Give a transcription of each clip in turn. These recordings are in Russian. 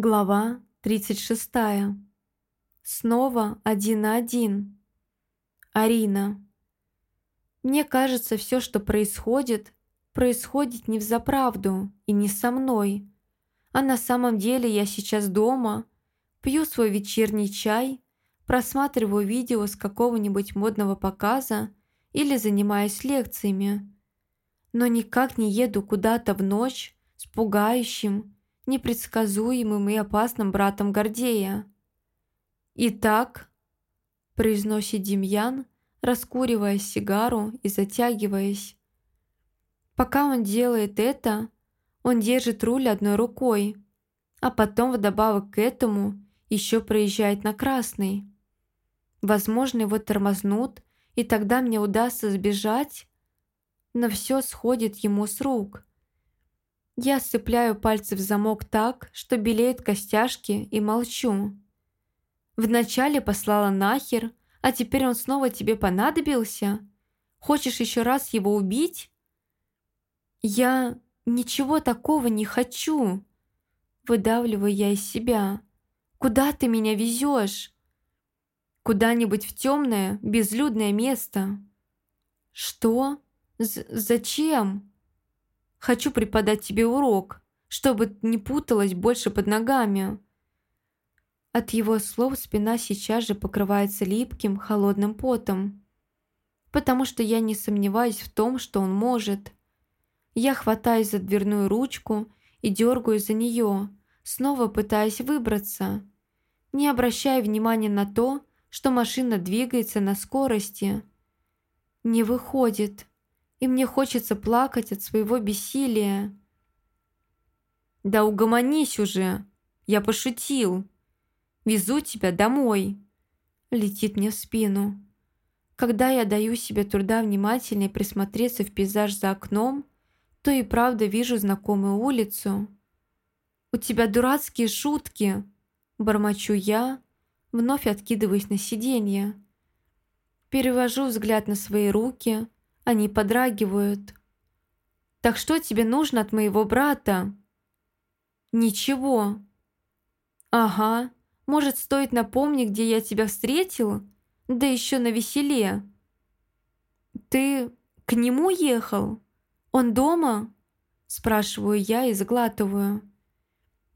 Глава 36. Снова один на один. Арина. Мне кажется, все, что происходит, происходит не в заправду и не со мной. А на самом деле я сейчас дома, пью свой вечерний чай, просматриваю видео с какого-нибудь модного показа или занимаюсь лекциями. Но никак не еду куда-то в ночь с пугающим, непредсказуемым и опасным братом Гордея. «Итак», – произносит Демьян, раскуривая сигару и затягиваясь. Пока он делает это, он держит руль одной рукой, а потом вдобавок к этому еще проезжает на красный. Возможно, его тормознут, и тогда мне удастся сбежать, но все сходит ему с рук – я сцепляю пальцы в замок так, что белеют костяшки и молчу. Вначале послала нахер, а теперь он снова тебе понадобился? Хочешь еще раз его убить? Я ничего такого не хочу. Выдавливаю я из себя. Куда ты меня везешь? Куда-нибудь в темное, безлюдное место. Что? З зачем? Хочу преподать тебе урок, чтобы не путалась больше под ногами». От его слов спина сейчас же покрывается липким, холодным потом. Потому что я не сомневаюсь в том, что он может. Я хватаюсь за дверную ручку и дергаю за нее, снова пытаясь выбраться, не обращая внимания на то, что машина двигается на скорости. Не выходит и мне хочется плакать от своего бессилия. «Да угомонись уже! Я пошутил! Везу тебя домой!» Летит мне в спину. Когда я даю себе труда внимательнее присмотреться в пейзаж за окном, то и правда вижу знакомую улицу. «У тебя дурацкие шутки!» Бормочу я, вновь откидываясь на сиденье. Перевожу взгляд на свои руки – они подрагивают. «Так что тебе нужно от моего брата?» «Ничего». «Ага, может, стоит напомнить, где я тебя встретил? Да еще на веселе». «Ты к нему ехал? Он дома?» Спрашиваю я и заглатываю.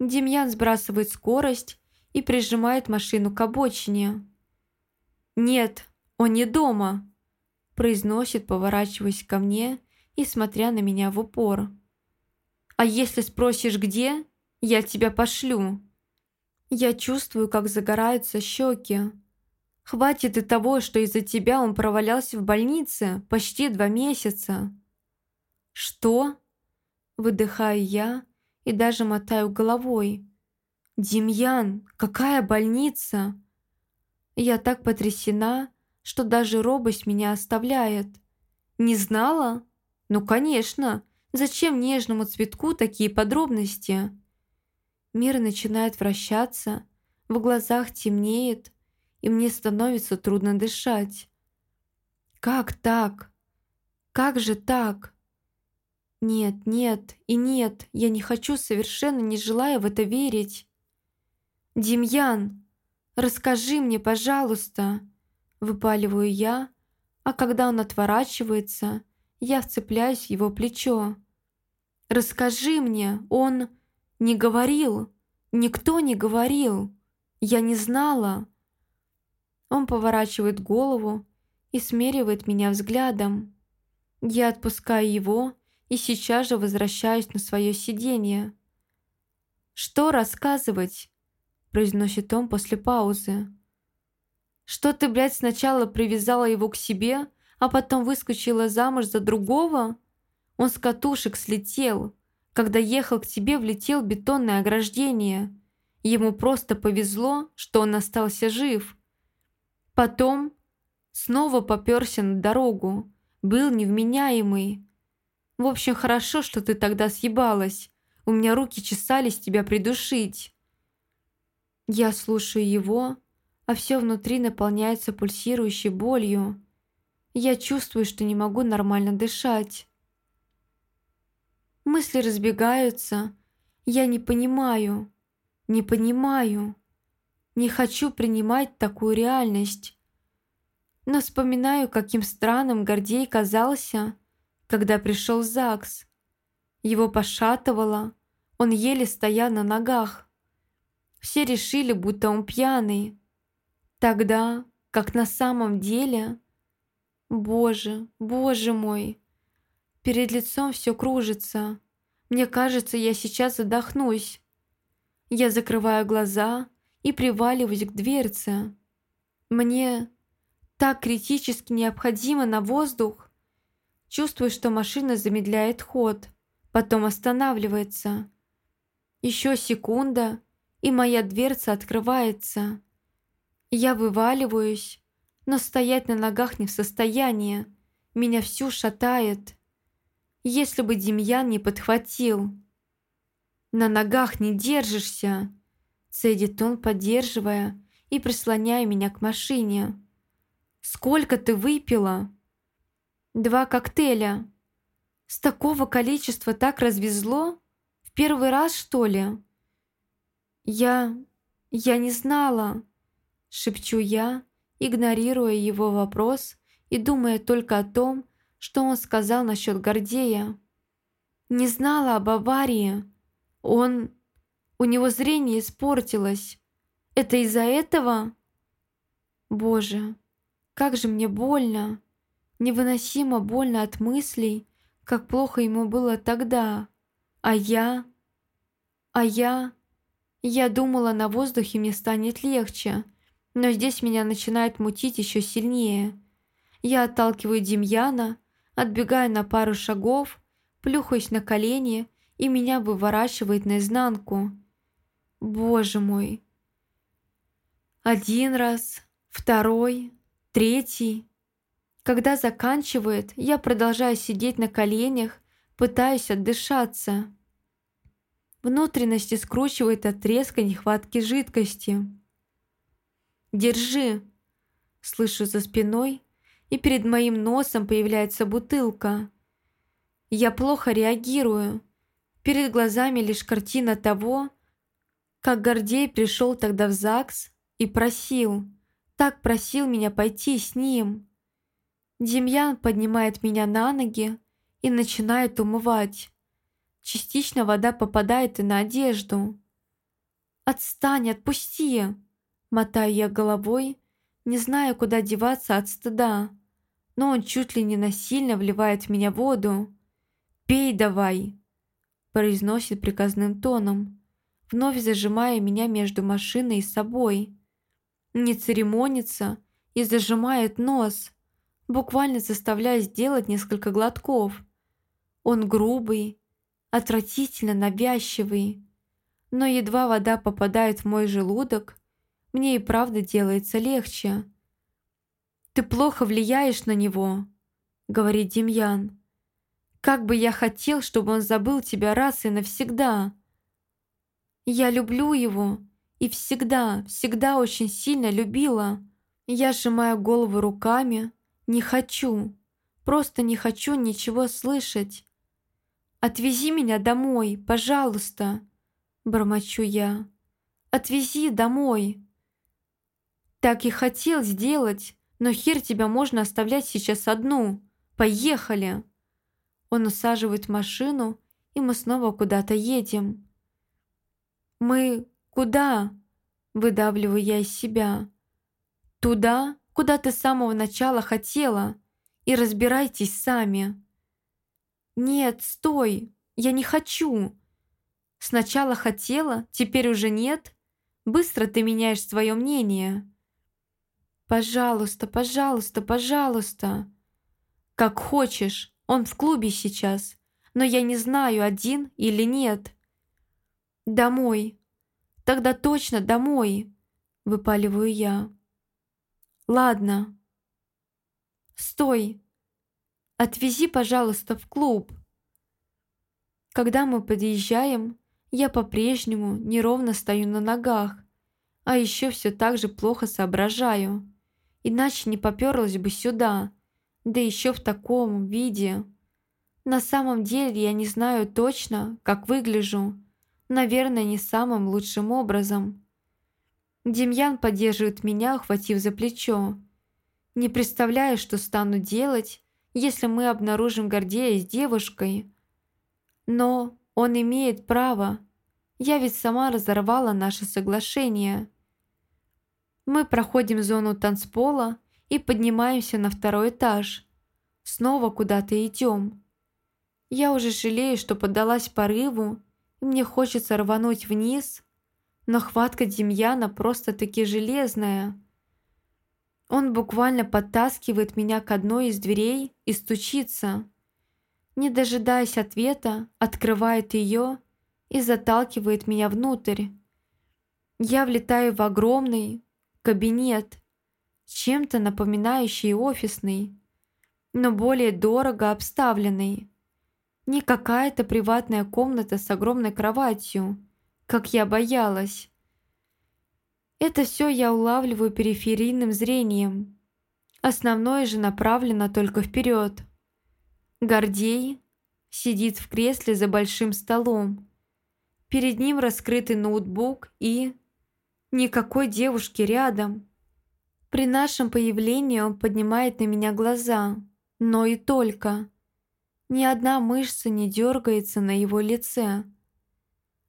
Демьян сбрасывает скорость и прижимает машину к обочине. «Нет, он не дома», произносит, поворачиваясь ко мне и смотря на меня в упор. «А если спросишь, где, я тебя пошлю». Я чувствую, как загораются щеки. Хватит и того, что из-за тебя он провалялся в больнице почти два месяца. «Что?» Выдыхаю я и даже мотаю головой. «Демьян, какая больница?» Я так потрясена, что даже робость меня оставляет. Не знала? Ну, конечно. Зачем нежному цветку такие подробности? Мир начинает вращаться, в глазах темнеет, и мне становится трудно дышать. Как так? Как же так? Нет, нет и нет, я не хочу, совершенно не желая в это верить. «Демьян, расскажи мне, пожалуйста», Выпаливаю я, а когда он отворачивается, я вцепляюсь в его плечо. «Расскажи мне, он не говорил, никто не говорил, я не знала». Он поворачивает голову и смеривает меня взглядом. Я отпускаю его и сейчас же возвращаюсь на свое сиденье. «Что рассказывать?» – произносит он после паузы. Что ты, блядь, сначала привязала его к себе, а потом выскочила замуж за другого? Он с катушек слетел. Когда ехал к тебе, влетел бетонное ограждение. Ему просто повезло, что он остался жив. Потом снова попёрся на дорогу. Был невменяемый. В общем, хорошо, что ты тогда съебалась. У меня руки чесались тебя придушить. Я слушаю его, а все внутри наполняется пульсирующей болью. Я чувствую, что не могу нормально дышать. Мысли разбегаются. Я не понимаю. Не понимаю. Не хочу принимать такую реальность. Но вспоминаю, каким странным Гордей казался, когда пришел ЗАГС. Его пошатывало, он еле стоял на ногах. Все решили, будто он пьяный. Тогда, как на самом деле... Боже, боже мой! Перед лицом все кружится. Мне кажется, я сейчас задохнусь. Я закрываю глаза и приваливаюсь к дверце. Мне так критически необходимо на воздух. Чувствую, что машина замедляет ход, потом останавливается. Еще секунда, и моя дверца открывается. Я вываливаюсь, но стоять на ногах не в состоянии. Меня всю шатает. Если бы Демьян не подхватил. «На ногах не держишься!» Цедит он, поддерживая и прислоняя меня к машине. «Сколько ты выпила?» «Два коктейля. С такого количества так развезло? В первый раз, что ли?» «Я... я не знала», — шепчу я, игнорируя его вопрос и думая только о том, что он сказал насчет Гордея. «Не знала об аварии. Он... у него зрение испортилось. Это из-за этого?» «Боже, как же мне больно!» Невыносимо больно от мыслей, как плохо ему было тогда. А я... А я... Я думала, на воздухе мне станет легче, но здесь меня начинает мутить еще сильнее. Я отталкиваю Демьяна, отбегаю на пару шагов, плюхаюсь на колени, и меня выворачивает наизнанку. Боже мой! Один раз, второй, третий. Когда заканчивает, я продолжаю сидеть на коленях, пытаюсь отдышаться. Внутренности скручивает от резкой нехватки жидкости. «Держи!» Слышу за спиной, и перед моим носом появляется бутылка. Я плохо реагирую. Перед глазами лишь картина того, как Гордей пришел тогда в ЗАГС и просил, так просил меня пойти с ним. Демьян поднимает меня на ноги и начинает умывать. Частично вода попадает и на одежду. «Отстань, отпусти!» Мотаю я головой, не зная, куда деваться от стыда. Но он чуть ли не насильно вливает в меня воду. «Пей давай!» произносит приказным тоном, вновь зажимая меня между машиной и собой. Не церемонится и зажимает нос, буквально заставляя сделать несколько глотков. Он грубый, отвратительно навязчивый. Но едва вода попадает в мой желудок, мне и правда делается легче. «Ты плохо влияешь на него», — говорит Демьян. «Как бы я хотел, чтобы он забыл тебя раз и навсегда. Я люблю его и всегда, всегда очень сильно любила. Я сжимаю голову руками, не хочу, просто не хочу ничего слышать. «Отвези меня домой, пожалуйста!» Бормочу я. «Отвези домой!» «Так и хотел сделать, но хер тебя можно оставлять сейчас одну. Поехали!» Он усаживает машину, и мы снова куда-то едем. «Мы куда?» Выдавливаю я из себя. «Туда, куда ты с самого начала хотела, и разбирайтесь сами». «Нет, стой! Я не хочу!» «Сначала хотела, теперь уже нет? Быстро ты меняешь свое мнение!» «Пожалуйста, пожалуйста, пожалуйста!» «Как хочешь, он в клубе сейчас, но я не знаю, один или нет!» «Домой! Тогда точно домой!» Выпаливаю я. «Ладно!» «Стой!» Отвези, пожалуйста, в клуб». Когда мы подъезжаем, я по-прежнему неровно стою на ногах, а еще все так же плохо соображаю. Иначе не поперлась бы сюда, да еще в таком виде. На самом деле я не знаю точно, как выгляжу, Наверное, не самым лучшим образом. Демьян поддерживает меня, охватив за плечо. Не представляю, что стану делать, если мы обнаружим Гордея с девушкой. Но он имеет право. Я ведь сама разорвала наше соглашение. Мы проходим зону танцпола и поднимаемся на второй этаж. Снова куда-то идем. Я уже жалею, что поддалась порыву, и мне хочется рвануть вниз, но хватка Демьяна просто-таки железная. Он буквально подтаскивает меня к одной из дверей и стучится. Не дожидаясь ответа, открывает ее и заталкивает меня внутрь. Я влетаю в огромный кабинет, чем-то напоминающий офисный, но более дорого обставленный. Не какая-то приватная комната с огромной кроватью, как я боялась. Это все я улавливаю периферийным зрением. Основное же направлено только вперед. Гордей сидит в кресле за большим столом. Перед ним раскрытый ноутбук и... Никакой девушки рядом. При нашем появлении он поднимает на меня глаза, но и только. Ни одна мышца не дергается на его лице.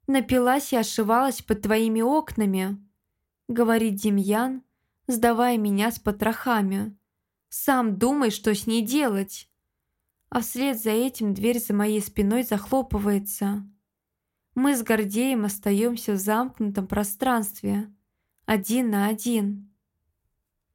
«Напилась и ошивалась под твоими окнами», — говорит Демьян, сдавая меня с потрохами. «Сам думай, что с ней делать». А вслед за этим дверь за моей спиной захлопывается. Мы с Гордеем остаемся в замкнутом пространстве, один на один.